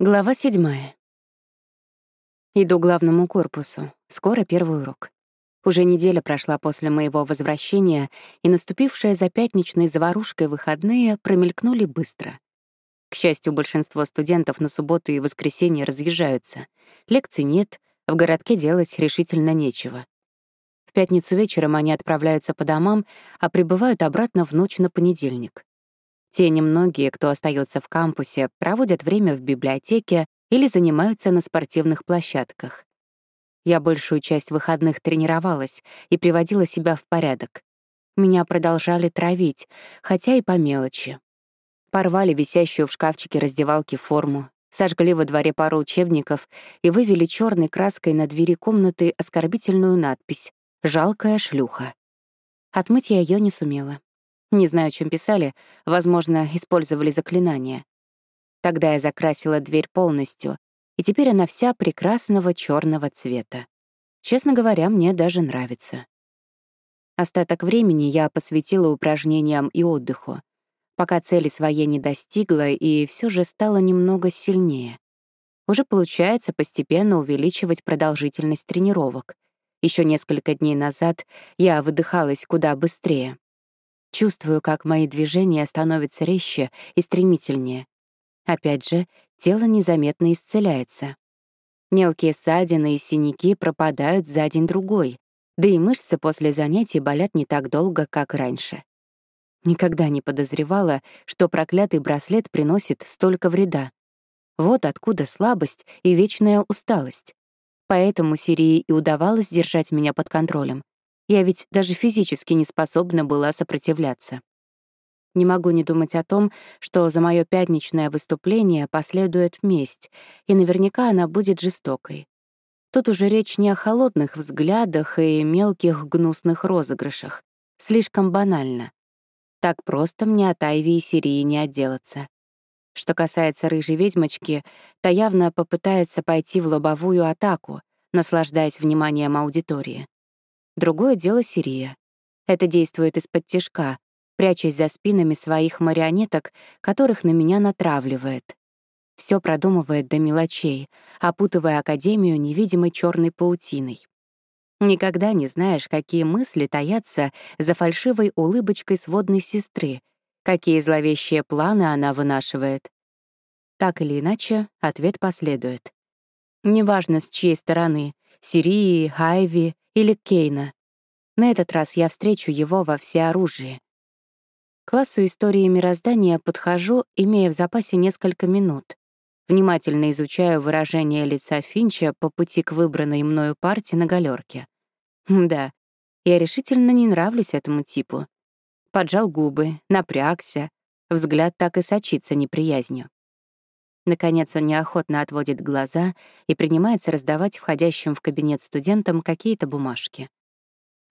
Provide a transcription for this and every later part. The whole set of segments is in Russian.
Глава седьмая. Иду к главному корпусу. Скоро первый урок. Уже неделя прошла после моего возвращения, и наступившие за пятничной заварушкой выходные промелькнули быстро. К счастью, большинство студентов на субботу и воскресенье разъезжаются. Лекций нет, в городке делать решительно нечего. В пятницу вечером они отправляются по домам, а прибывают обратно в ночь на понедельник. Те немногие, кто остается в кампусе, проводят время в библиотеке или занимаются на спортивных площадках. Я большую часть выходных тренировалась и приводила себя в порядок. Меня продолжали травить, хотя и по мелочи. Порвали висящую в шкафчике раздевалки форму, сожгли во дворе пару учебников и вывели черной краской на двери комнаты оскорбительную надпись «Жалкая шлюха». Отмыть я ее не сумела. Не знаю, чем писали, возможно, использовали заклинания. Тогда я закрасила дверь полностью, и теперь она вся прекрасного черного цвета. Честно говоря, мне даже нравится. Остаток времени я посвятила упражнениям и отдыху, пока цели своей не достигла и все же стала немного сильнее. Уже получается постепенно увеличивать продолжительность тренировок. Еще несколько дней назад я выдыхалась куда быстрее. Чувствую, как мои движения становятся резче и стремительнее. Опять же, тело незаметно исцеляется. Мелкие ссадины и синяки пропадают за день-другой, да и мышцы после занятий болят не так долго, как раньше. Никогда не подозревала, что проклятый браслет приносит столько вреда. Вот откуда слабость и вечная усталость. Поэтому Сирии и удавалось держать меня под контролем, я ведь даже физически не способна была сопротивляться. Не могу не думать о том, что за мое пятничное выступление последует месть, и наверняка она будет жестокой. Тут уже речь не о холодных взглядах и мелких гнусных розыгрышах. Слишком банально. Так просто мне от Айви и Сирии не отделаться. Что касается рыжей ведьмочки, то явно попытается пойти в лобовую атаку, наслаждаясь вниманием аудитории. Другое дело Сирия. Это действует из-под тяжка, прячась за спинами своих марионеток, которых на меня натравливает. Все продумывает до мелочей, опутывая Академию невидимой черной паутиной. Никогда не знаешь, какие мысли таятся за фальшивой улыбочкой сводной сестры, какие зловещие планы она вынашивает. Так или иначе, ответ последует. Неважно, с чьей стороны — Сирии, Хайви или Кейна. На этот раз я встречу его во всеоружии. К классу истории мироздания подхожу, имея в запасе несколько минут. Внимательно изучаю выражение лица Финча по пути к выбранной мною партии на галерке. Да, я решительно не нравлюсь этому типу. Поджал губы, напрягся, взгляд так и сочится неприязнью. Наконец он неохотно отводит глаза и принимается раздавать входящим в кабинет студентам какие-то бумажки.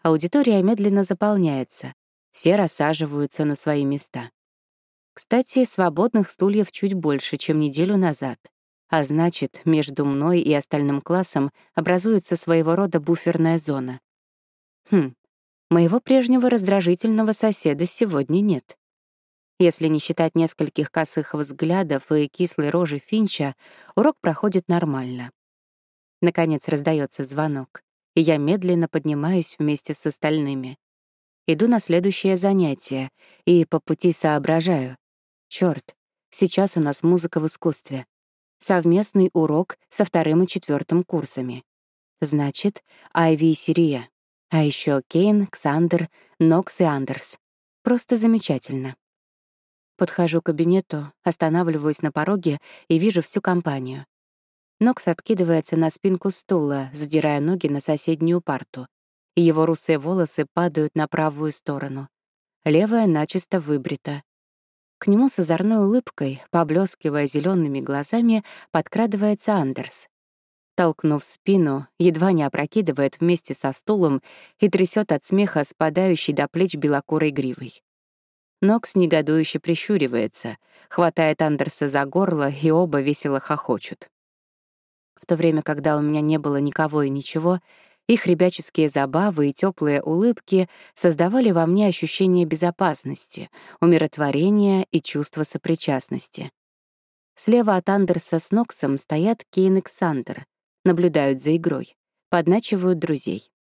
Аудитория медленно заполняется, все рассаживаются на свои места. Кстати, свободных стульев чуть больше, чем неделю назад. А значит, между мной и остальным классом образуется своего рода буферная зона. Хм, моего прежнего раздражительного соседа сегодня нет. Если не считать нескольких косых взглядов и кислой рожи Финча, урок проходит нормально. Наконец раздается звонок, и я медленно поднимаюсь вместе с остальными. Иду на следующее занятие и по пути соображаю. Чёрт, сейчас у нас музыка в искусстве. Совместный урок со вторым и четвертым курсами. Значит, Айви и Сирия. А еще Кейн, Ксандер, Нокс и Андерс. Просто замечательно. Подхожу к кабинету, останавливаюсь на пороге и вижу всю компанию. Нокс откидывается на спинку стула, задирая ноги на соседнюю парту. И его русые волосы падают на правую сторону. Левая начисто выбрита. К нему с озорной улыбкой, поблескивая зелеными глазами, подкрадывается Андерс. Толкнув спину, едва не опрокидывает вместе со стулом и трясет от смеха спадающей до плеч белокурой гривой. Нокс негодующе прищуривается, хватает Андерса за горло, и оба весело хохочут. В то время, когда у меня не было никого и ничего, их ребяческие забавы и теплые улыбки создавали во мне ощущение безопасности, умиротворения и чувство сопричастности. Слева от Андерса с Ноксом стоят Кейн и Ксандер, наблюдают за игрой, подначивают друзей.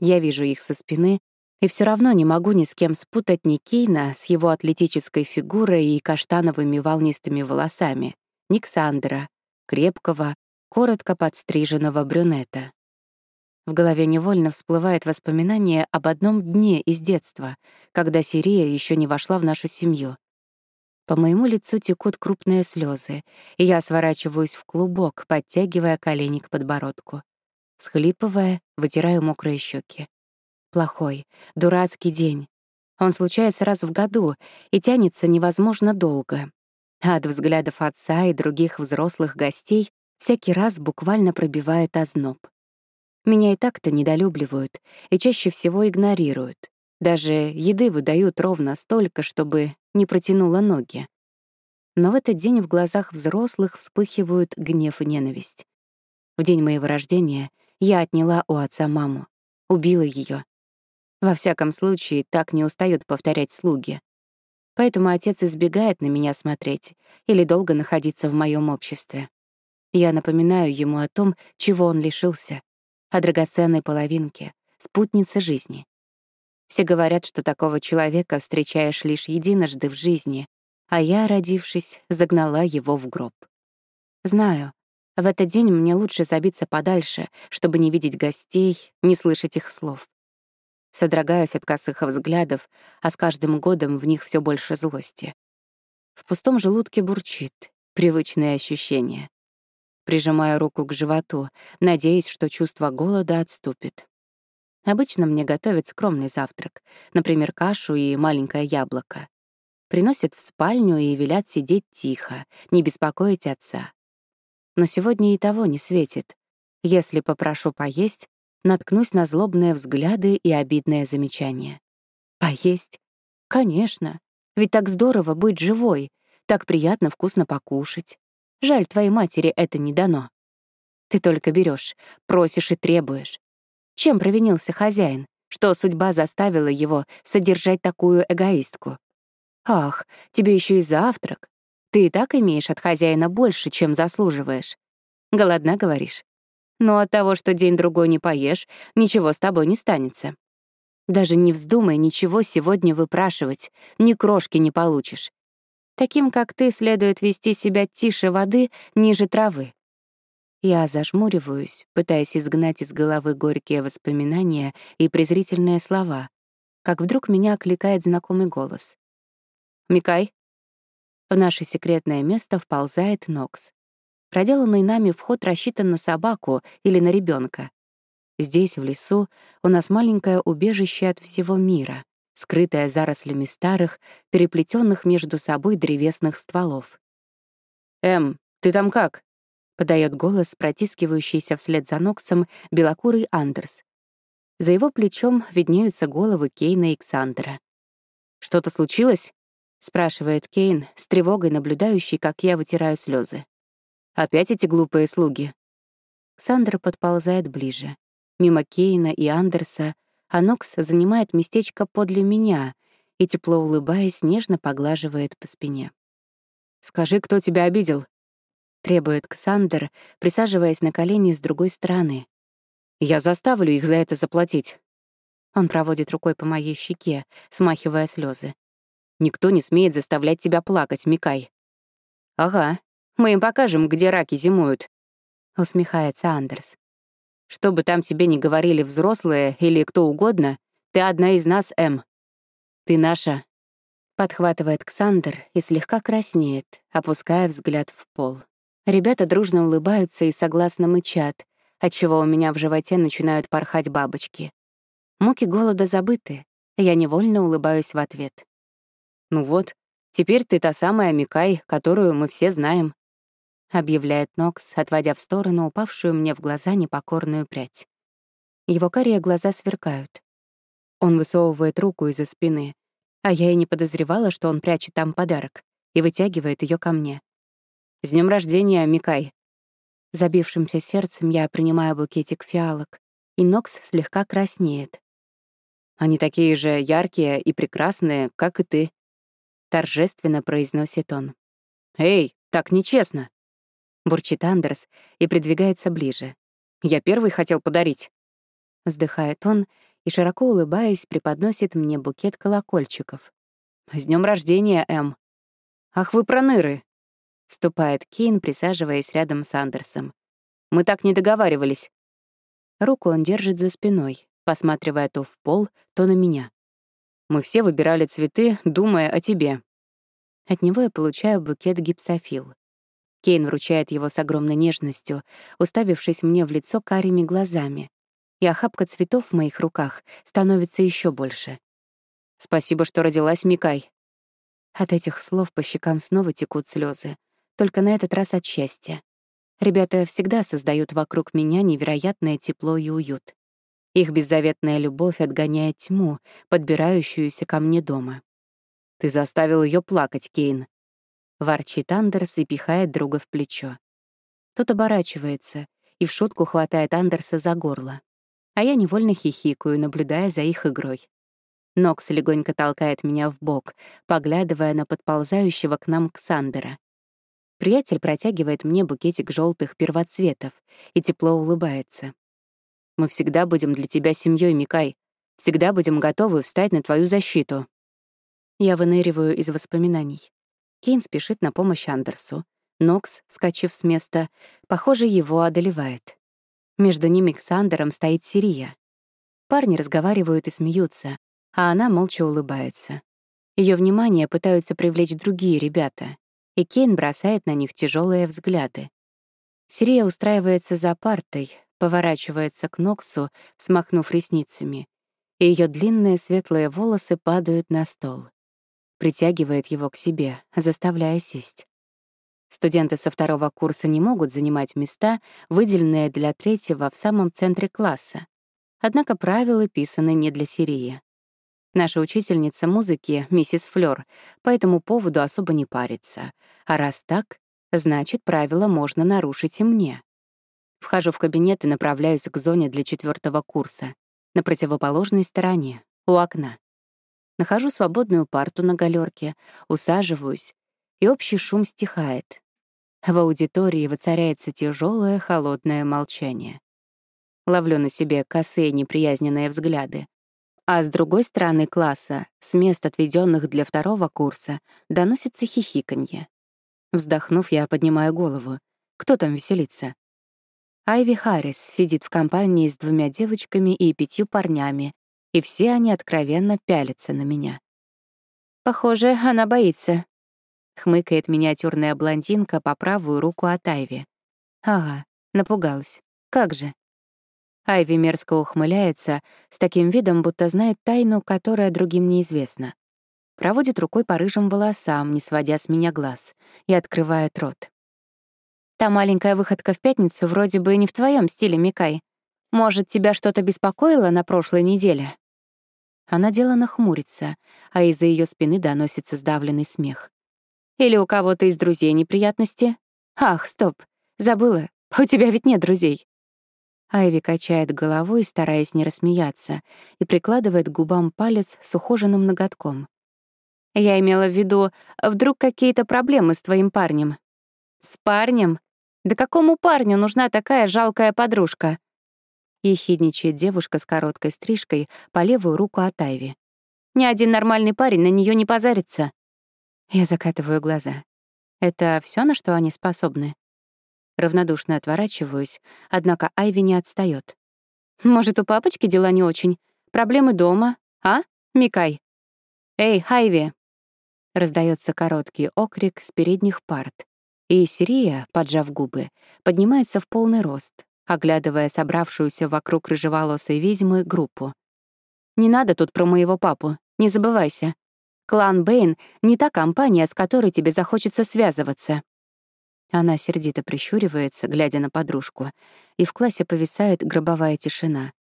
Я вижу их со спины, и все равно не могу ни с кем спутать ни Кейна с его атлетической фигурой и каштановыми волнистыми волосами, ни Ксандера, крепкого, коротко подстриженного брюнета. В голове невольно всплывает воспоминание об одном дне из детства, когда Сирия еще не вошла в нашу семью. По моему лицу текут крупные слезы, и я сворачиваюсь в клубок, подтягивая колени к подбородку. Схлипывая, вытираю мокрые щеки. Плохой, дурацкий день. Он случается раз в году и тянется невозможно долго. А от взглядов отца и других взрослых гостей всякий раз буквально пробивает озноб. Меня и так-то недолюбливают и чаще всего игнорируют. Даже еды выдают ровно столько, чтобы не протянула ноги. Но в этот день в глазах взрослых вспыхивают гнев и ненависть. В день моего рождения я отняла у отца маму, убила ее. Во всяком случае, так не устают повторять слуги. Поэтому отец избегает на меня смотреть или долго находиться в моем обществе. Я напоминаю ему о том, чего он лишился, о драгоценной половинке, спутнице жизни. Все говорят, что такого человека встречаешь лишь единожды в жизни, а я, родившись, загнала его в гроб. Знаю, в этот день мне лучше забиться подальше, чтобы не видеть гостей, не слышать их слов. Содрогаюсь от косых взглядов, а с каждым годом в них все больше злости. В пустом желудке бурчит, привычные ощущения. Прижимаю руку к животу, надеясь, что чувство голода отступит. Обычно мне готовят скромный завтрак, например, кашу и маленькое яблоко. Приносят в спальню и велят сидеть тихо, не беспокоить отца. Но сегодня и того не светит. Если попрошу поесть, наткнусь на злобные взгляды и обидные замечания. Поесть? Конечно. Ведь так здорово быть живой, так приятно вкусно покушать. Жаль, твоей матери это не дано. Ты только берешь, просишь и требуешь. Чем провинился хозяин, что судьба заставила его содержать такую эгоистку? Ах, тебе еще и завтрак. Ты и так имеешь от хозяина больше, чем заслуживаешь. Голодна, говоришь? Но от того, что день-другой не поешь, ничего с тобой не станется. Даже не вздумай ничего сегодня выпрашивать, ни крошки не получишь. Таким, как ты, следует вести себя тише воды, ниже травы. Я зажмуриваюсь, пытаясь изгнать из головы горькие воспоминания и презрительные слова, как вдруг меня окликает знакомый голос. «Микай?» В наше секретное место вползает Нокс. Проделанный нами вход рассчитан на собаку или на ребенка. Здесь, в лесу, у нас маленькое убежище от всего мира, скрытое зарослями старых, переплетенных между собой древесных стволов. «Эм, ты там как?» — подает голос, протискивающийся вслед за Ноксом белокурый Андерс. За его плечом виднеются головы Кейна и Ксандера. «Что-то случилось?» — спрашивает Кейн, с тревогой наблюдающий, как я вытираю слезы. Опять эти глупые слуги. Ксандр подползает ближе. Мимо Кейна и Андерса, а Нокс занимает местечко подле меня и, тепло улыбаясь, нежно поглаживает по спине. «Скажи, кто тебя обидел?» — требует Ксандр, присаживаясь на колени с другой стороны. «Я заставлю их за это заплатить». Он проводит рукой по моей щеке, смахивая слезы. «Никто не смеет заставлять тебя плакать, Микай». «Ага, мы им покажем, где раки зимуют», — усмехается Андерс. «Что бы там тебе ни говорили взрослые или кто угодно, ты одна из нас, М. Ты наша». Подхватывает Ксандр и слегка краснеет, опуская взгляд в пол. Ребята дружно улыбаются и согласно мычат, отчего у меня в животе начинают порхать бабочки. Муки голода забыты, я невольно улыбаюсь в ответ. «Ну вот, теперь ты та самая Микай, которую мы все знаем», — объявляет Нокс, отводя в сторону упавшую мне в глаза непокорную прядь. Его карие глаза сверкают. Он высовывает руку из-за спины, а я и не подозревала, что он прячет там подарок, и вытягивает ее ко мне. «С днем рождения, Микай!» Забившимся сердцем я принимаю букетик фиалок, и Нокс слегка краснеет. «Они такие же яркие и прекрасные, как и ты», — торжественно произносит он. «Эй, так нечестно!» Бурчит Андерс и придвигается ближе. «Я первый хотел подарить». Вздыхает он и, широко улыбаясь, преподносит мне букет колокольчиков. «С днем рождения, Эм!» «Ах вы проныры!» — вступает Кейн, присаживаясь рядом с Андерсом. «Мы так не договаривались». Руку он держит за спиной, посматривая то в пол, то на меня. «Мы все выбирали цветы, думая о тебе». От него я получаю букет гипсофил. Кейн вручает его с огромной нежностью, уставившись мне в лицо карими глазами. И охапка цветов в моих руках становится еще больше. «Спасибо, что родилась, Микай», от этих слов по щекам снова текут слезы, только на этот раз от счастья. Ребята всегда создают вокруг меня невероятное тепло и уют. Их беззаветная любовь отгоняет тьму, подбирающуюся ко мне дома. «Ты заставил ее плакать, Кейн», — ворчит Андерс и пихает друга в плечо. Тот оборачивается и в шутку хватает Андерса за горло. А я невольно хихикаю, наблюдая за их игрой. Нокс легонько толкает меня в бок, поглядывая на подползающего к нам Ксандера. Приятель протягивает мне букетик желтых первоцветов и тепло улыбается. «Мы всегда будем для тебя семьей, Микай. Всегда будем готовы встать на твою защиту». Я выныриваю из воспоминаний. Кейн спешит на помощь Андерсу. Нокс, вскочив с места, похоже, его одолевает. Между ними Ксандером стоит Сирия. Парни разговаривают и смеются, а она молча улыбается. Ее внимание пытаются привлечь другие ребята, и Кейн бросает на них тяжелые взгляды. Сирия устраивается за партой, поворачивается к Ноксу, смахнув ресницами, и ее длинные светлые волосы падают на стол. Притягивает его к себе, заставляя сесть. Студенты со второго курса не могут занимать места, выделенные для третьего в самом центре класса. Однако правила писаны не для Сирии. Наша учительница музыки, миссис Флёр, по этому поводу особо не парится. А раз так, значит, правила можно нарушить и мне. Вхожу в кабинет и направляюсь к зоне для четвертого курса, на противоположной стороне, у окна. Нахожу свободную парту на галерке, усаживаюсь, и общий шум стихает. В аудитории воцаряется тяжелое холодное молчание. Ловлю на себе косые неприязненные взгляды. А с другой стороны класса, с мест, отведенных для второго курса, доносится хихиканье. Вздохнув, я поднимаю голову. Кто там веселится? Айви Харрис сидит в компании с двумя девочками и пятью парнями, и все они откровенно пялятся на меня. «Похоже, она боится», — хмыкает миниатюрная блондинка по правую руку от Айви. «Ага, напугалась. Как же?» Айви мерзко ухмыляется, с таким видом, будто знает тайну, которая другим неизвестна. Проводит рукой по рыжим волосам, не сводя с меня глаз, и открывает рот. «Та маленькая выходка в пятницу вроде бы не в твоем стиле, Микай. Может, тебя что-то беспокоило на прошлой неделе?» Она делано хмурится, а из-за ее спины доносится сдавленный смех. «Или у кого-то из друзей неприятности? Ах, стоп, забыла, у тебя ведь нет друзей». Айви качает головой, стараясь не рассмеяться, и прикладывает к губам палец с ухоженным ноготком. «Я имела в виду, вдруг какие-то проблемы с твоим парнем?» «С парнем? Да какому парню нужна такая жалкая подружка?» Ехидничает девушка с короткой стрижкой по левую руку от Айви. «Ни один нормальный парень на нее не позарится». Я закатываю глаза. Это все, на что они способны? Равнодушно отворачиваюсь, однако Айви не отстаёт. «Может, у папочки дела не очень? Проблемы дома? А, Микай?» «Эй, Айви!» Раздается короткий окрик с передних парт. И Сирия, поджав губы, поднимается в полный рост, оглядывая собравшуюся вокруг рыжеволосой ведьмы группу. «Не надо тут про моего папу, не забывайся. Клан Бэйн — не та компания, с которой тебе захочется связываться. Она сердито прищуривается, глядя на подружку, и в классе повисает гробовая тишина.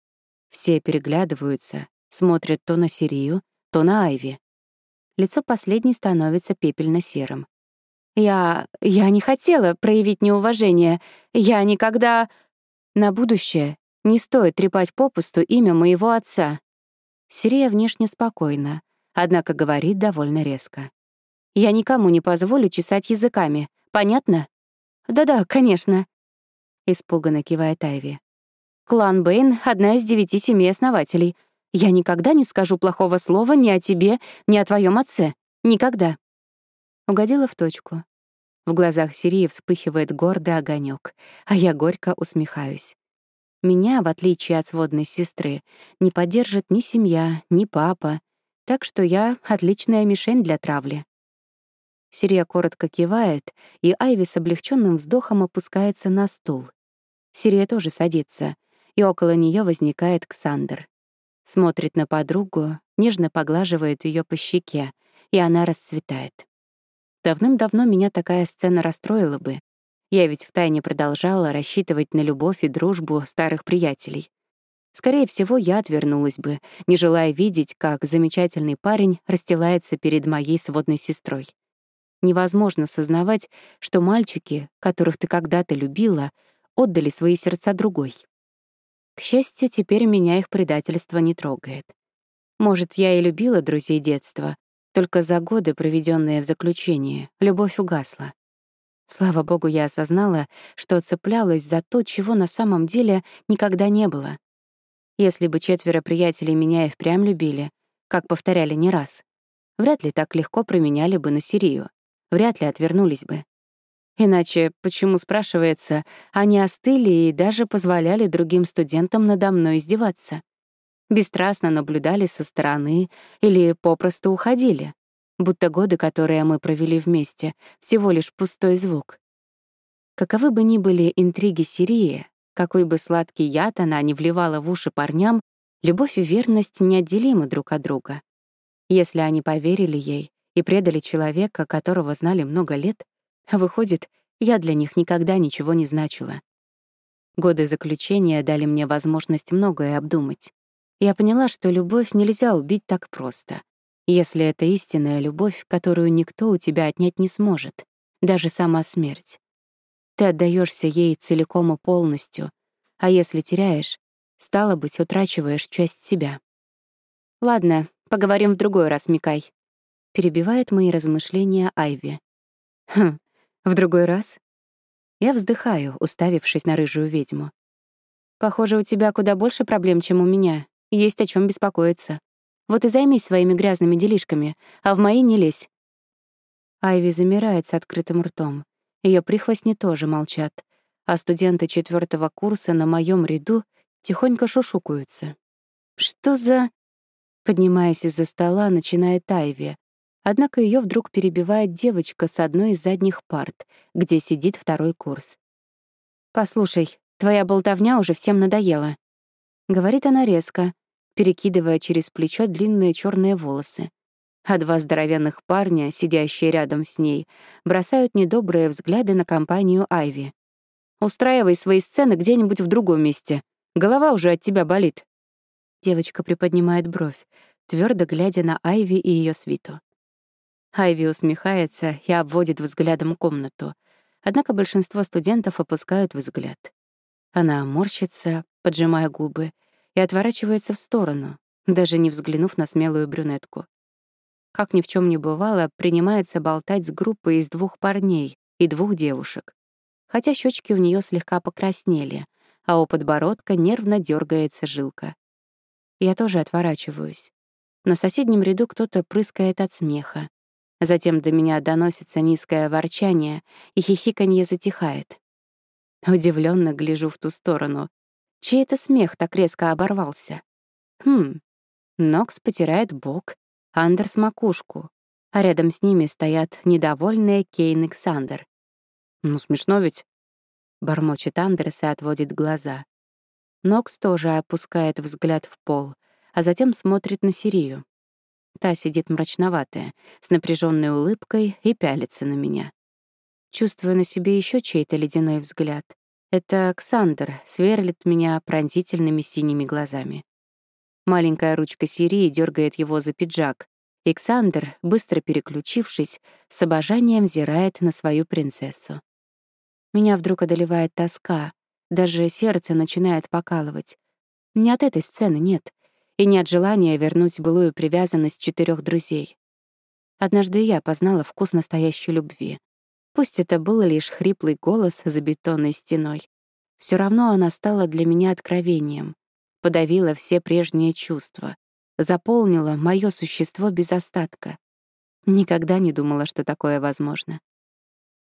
Все переглядываются, смотрят то на Сирию, то на Айви. Лицо последней становится пепельно-серым. «Я... я не хотела проявить неуважение. Я никогда...» «На будущее не стоит трепать попусту имя моего отца». Сирия внешне спокойна, однако говорит довольно резко. Я никому не позволю чесать языками. Понятно? Да-да, конечно. Испуганно кивает Айви. Клан Бэйн — одна из девяти семей основателей. Я никогда не скажу плохого слова ни о тебе, ни о твоем отце. Никогда. Угодила в точку. В глазах Сирии вспыхивает гордый огонек, а я горько усмехаюсь. Меня, в отличие от сводной сестры, не поддержит ни семья, ни папа, так что я — отличная мишень для травли. Сирия коротко кивает, и Айви с облегченным вздохом опускается на стул. Сирия тоже садится, и около нее возникает Ксандр. Смотрит на подругу, нежно поглаживает ее по щеке, и она расцветает. Давным-давно меня такая сцена расстроила бы. Я ведь втайне продолжала рассчитывать на любовь и дружбу старых приятелей. Скорее всего, я отвернулась бы, не желая видеть, как замечательный парень расстилается перед моей сводной сестрой. Невозможно сознавать, что мальчики, которых ты когда-то любила, отдали свои сердца другой. К счастью, теперь меня их предательство не трогает. Может, я и любила друзей детства, только за годы, проведенные в заключении, любовь угасла. Слава богу, я осознала, что цеплялась за то, чего на самом деле никогда не было. Если бы четверо приятелей меня и впрямь любили, как повторяли не раз, вряд ли так легко променяли бы на Сирию, вряд ли отвернулись бы. Иначе, почему, спрашивается, они остыли и даже позволяли другим студентам надо мной издеваться? Бесстрастно наблюдали со стороны или попросту уходили, будто годы, которые мы провели вместе, всего лишь пустой звук. Каковы бы ни были интриги Сирии, какой бы сладкий яд она не вливала в уши парням, любовь и верность неотделимы друг от друга. Если они поверили ей и предали человека, которого знали много лет, Выходит, я для них никогда ничего не значила. Годы заключения дали мне возможность многое обдумать. Я поняла, что любовь нельзя убить так просто. Если это истинная любовь, которую никто у тебя отнять не сможет, даже сама смерть. Ты отдаешься ей целиком и полностью, а если теряешь, стало быть, утрачиваешь часть себя. «Ладно, поговорим в другой раз, Микай», — перебивает мои размышления Айви. «Хм, в другой раз? Я вздыхаю, уставившись на рыжую ведьму. Похоже, у тебя куда больше проблем, чем у меня. Есть о чем беспокоиться. Вот и займись своими грязными делишками, а в мои не лезь. Айви замирает с открытым ртом. Ее прихвостни тоже молчат, а студенты четвертого курса на моем ряду тихонько шушукаются. Что за... Поднимаясь из-за стола, начинает Айви, Однако ее вдруг перебивает девочка с одной из задних парт, где сидит второй курс. «Послушай, твоя болтовня уже всем надоела», — говорит она резко, перекидывая через плечо длинные черные волосы. А два здоровенных парня, сидящие рядом с ней, бросают недобрые взгляды на компанию Айви. «Устраивай свои сцены где-нибудь в другом месте. Голова уже от тебя болит». Девочка приподнимает бровь, твердо глядя на Айви и ее свиту. Айви усмехается и обводит взглядом комнату. Однако большинство студентов опускают взгляд. Она морщится, поджимая губы, и отворачивается в сторону, даже не взглянув на смелую брюнетку. Как ни в чем не бывало, принимается болтать с группой из двух парней и двух девушек. Хотя щечки у нее слегка покраснели, а у подбородка нервно дергается жилка. Я тоже отворачиваюсь. На соседнем ряду кто-то прыскает от смеха. Затем до меня доносится низкое ворчание, и хихиканье затихает. Удивленно гляжу в ту сторону. Чей это смех так резко оборвался? Хм. Нокс потирает бок, Андерс — макушку, а рядом с ними стоят недовольные Кейн и Ксандер. «Ну, смешно ведь?» — бормочет Андерс и отводит глаза. Нокс тоже опускает взгляд в пол, а затем смотрит на Сирию. Та сидит мрачноватая, с напряженной улыбкой и пялится на меня. Чувствую на себе еще чей-то ледяной взгляд. Это Александр сверлит меня пронзительными синими глазами. Маленькая ручка Сирии дергает его за пиджак. Александр, быстро переключившись, с обожанием взирает на свою принцессу. Меня вдруг одолевает тоска, даже сердце начинает покалывать. Не от этой сцены, нет — и не от желания вернуть былую привязанность четырех друзей. Однажды я познала вкус настоящей любви. Пусть это был лишь хриплый голос за бетонной стеной. Все равно она стала для меня откровением, подавила все прежние чувства, заполнила мое существо без остатка. Никогда не думала, что такое возможно.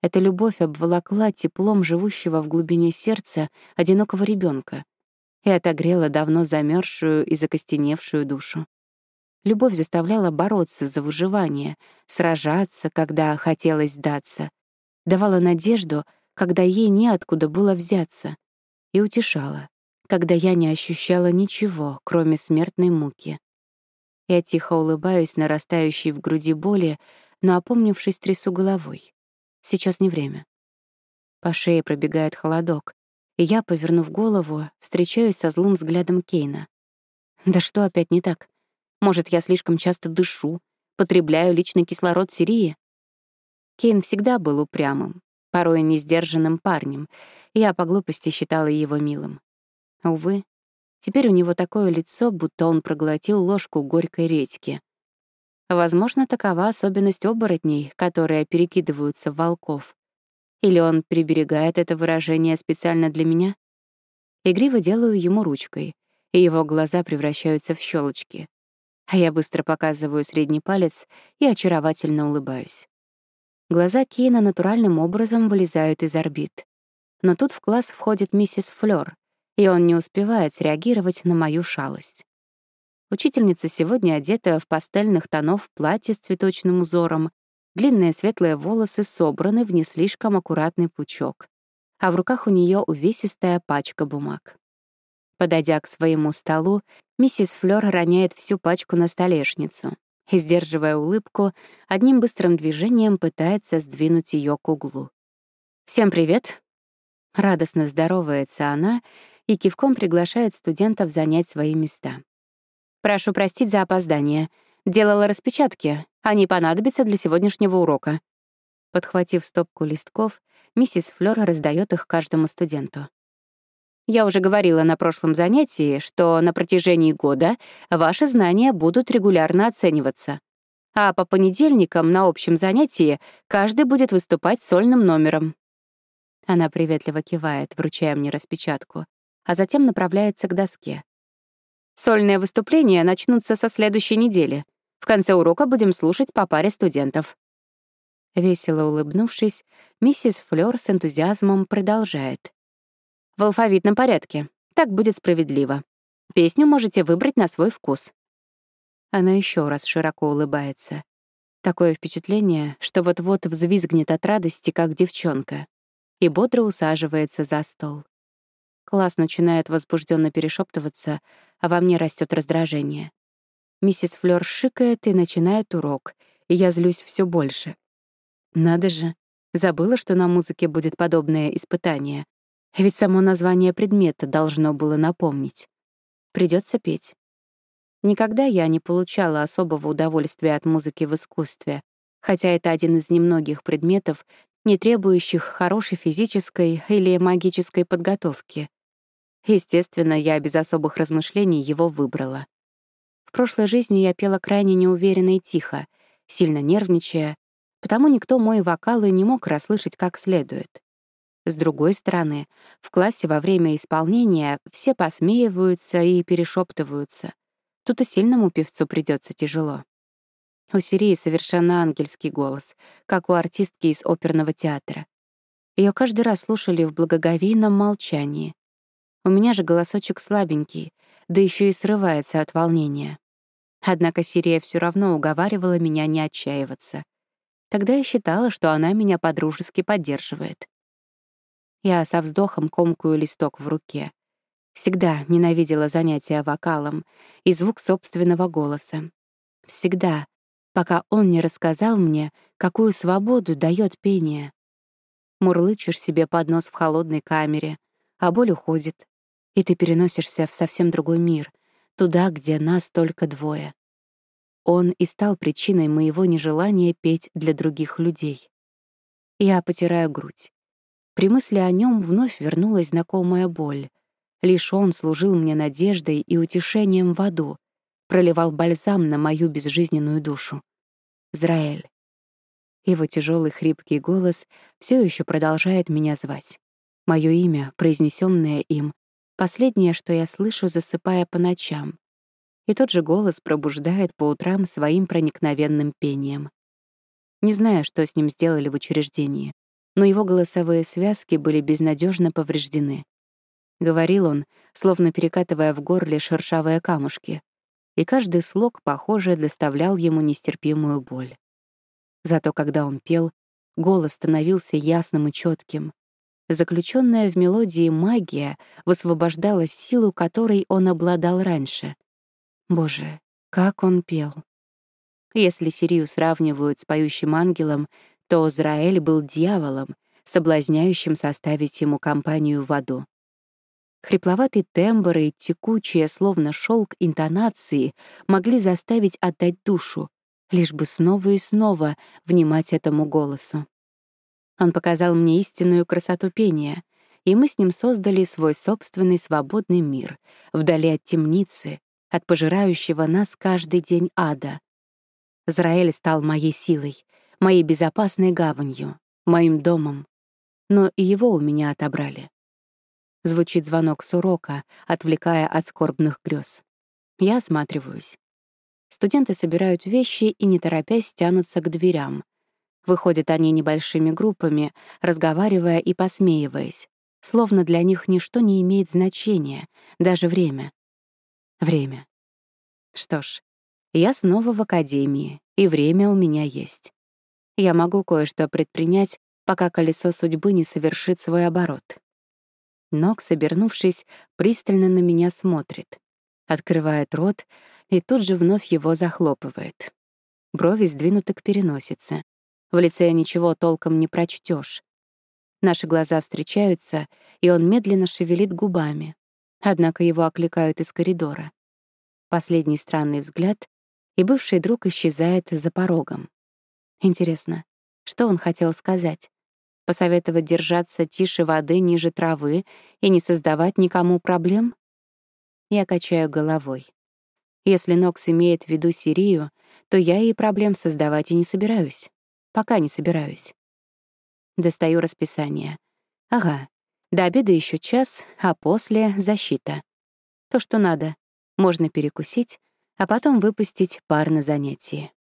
Эта любовь обволокла теплом живущего в глубине сердца одинокого ребенка и отогрела давно замерзшую и закостеневшую душу. Любовь заставляла бороться за выживание, сражаться, когда хотелось сдаться, давала надежду, когда ей неоткуда было взяться, и утешала, когда я не ощущала ничего, кроме смертной муки. Я тихо улыбаюсь нарастающей в груди боли, но, опомнившись, трясу головой. Сейчас не время. По шее пробегает холодок, и я, повернув голову, встречаюсь со злым взглядом Кейна. Да что опять не так? Может, я слишком часто дышу, потребляю личный кислород Сирии? Кейн всегда был упрямым, порой несдержанным парнем, и я по глупости считала его милым. Увы, теперь у него такое лицо, будто он проглотил ложку горькой редьки. Возможно, такова особенность оборотней, которые перекидываются в волков. Или он приберегает это выражение специально для меня? Игриво делаю ему ручкой, и его глаза превращаются в щелочки. А я быстро показываю средний палец и очаровательно улыбаюсь. Глаза Кейна натуральным образом вылезают из орбит. Но тут в класс входит миссис Флёр, и он не успевает среагировать на мою шалость. Учительница сегодня одета в пастельных тонов платье с цветочным узором, длинные светлые волосы собраны в не слишком аккуратный пучок, а в руках у нее увесистая пачка бумаг. Подойдя к своему столу, миссис Флёр роняет всю пачку на столешницу и, сдерживая улыбку, одним быстрым движением пытается сдвинуть ее к углу. «Всем привет!» Радостно здоровается она и кивком приглашает студентов занять свои места. «Прошу простить за опоздание. Делала распечатки. Они понадобятся для сегодняшнего урока». Подхватив стопку листков, миссис Флёр раздает их каждому студенту. Я уже говорила на прошлом занятии, что на протяжении года ваши знания будут регулярно оцениваться. А по понедельникам на общем занятии каждый будет выступать сольным номером. Она приветливо кивает, вручая мне распечатку, а затем направляется к доске. Сольные выступления начнутся со следующей недели. В конце урока будем слушать по паре студентов. Весело улыбнувшись, миссис Флёр с энтузиазмом продолжает. В алфавитном порядке. Так будет справедливо. Песню можете выбрать на свой вкус. Она еще раз широко улыбается. Такое впечатление, что вот-вот взвизгнет от радости, как девчонка, и бодро усаживается за стол. Класс начинает возбужденно перешептываться, а во мне растет раздражение. Миссис Флёр шикает и начинает урок, и я злюсь все больше. Надо же, забыла, что на музыке будет подобное испытание. Ведь само название предмета должно было напомнить. Придется петь. Никогда я не получала особого удовольствия от музыки в искусстве, хотя это один из немногих предметов, не требующих хорошей физической или магической подготовки. Естественно, я без особых размышлений его выбрала. В прошлой жизни я пела крайне неуверенно и тихо, сильно нервничая, потому никто мой вокал и не мог расслышать как следует. С другой стороны, в классе во время исполнения все посмеиваются и перешептываются. Тут и сильному певцу придется тяжело. У Сирии совершенно ангельский голос, как у артистки из оперного театра. Ее каждый раз слушали в благоговейном молчании. У меня же голосочек слабенький, да еще и срывается от волнения. Однако Сирия все равно уговаривала меня не отчаиваться. Тогда я считала, что она меня подружески поддерживает. Я со вздохом комкую листок в руке. Всегда ненавидела занятия вокалом и звук собственного голоса. Всегда, пока он не рассказал мне, какую свободу дает пение. Мурлычешь себе под нос в холодной камере, а боль уходит, и ты переносишься в совсем другой мир, туда, где нас только двое. Он и стал причиной моего нежелания петь для других людей. Я потираю грудь. При мысли о нем вновь вернулась знакомая боль. Лишь он служил мне надеждой и утешением в аду, проливал бальзам на мою безжизненную душу. Израиль. Его тяжелый хрипкий голос все еще продолжает меня звать. Мое имя, произнесенное им, последнее, что я слышу, засыпая по ночам. И тот же голос пробуждает по утрам своим проникновенным пением. Не знаю, что с ним сделали в учреждении, но его голосовые связки были безнадежно повреждены. Говорил он, словно перекатывая в горле шершавые камушки, и каждый слог, похоже, доставлял ему нестерпимую боль. Зато когда он пел, голос становился ясным и четким. Заключенная в мелодии магия высвобождала силу, которой он обладал раньше. Боже, как он пел! Если Сирию сравнивают с поющим ангелом, то Израиль был дьяволом, соблазняющим составить ему компанию в аду. Хрипловатый тембр и текучие, словно шелк интонации, могли заставить отдать душу, лишь бы снова и снова внимать этому голосу. Он показал мне истинную красоту пения, и мы с ним создали свой собственный свободный мир, вдали от темницы, от пожирающего нас каждый день ада. Израиль стал моей силой, моей безопасной гаванью, моим домом. Но и его у меня отобрали. Звучит звонок с урока, отвлекая от скорбных грез. Я осматриваюсь. Студенты собирают вещи и, не торопясь, тянутся к дверям. Выходят они небольшими группами, разговаривая и посмеиваясь, словно для них ничто не имеет значения, даже время. Время. Что ж, я снова в академии, и время у меня есть. Я могу кое-что предпринять, пока колесо судьбы не совершит свой оборот. Нокс, обернувшись, пристально на меня смотрит, открывает рот и тут же вновь его захлопывает. Брови сдвинуты к переносице. В лице ничего толком не прочтешь. Наши глаза встречаются, и он медленно шевелит губами. Однако его окликают из коридора. Последний странный взгляд, и бывший друг исчезает за порогом. Интересно, что он хотел сказать? Посоветовать держаться тише воды ниже травы и не создавать никому проблем? Я качаю головой. Если Нокс имеет в виду Сирию, то я ей проблем создавать и не собираюсь. Пока не собираюсь. Достаю расписание. Ага, до обеда еще час, а после — защита. То, что надо. Можно перекусить, а потом выпустить пар на занятии.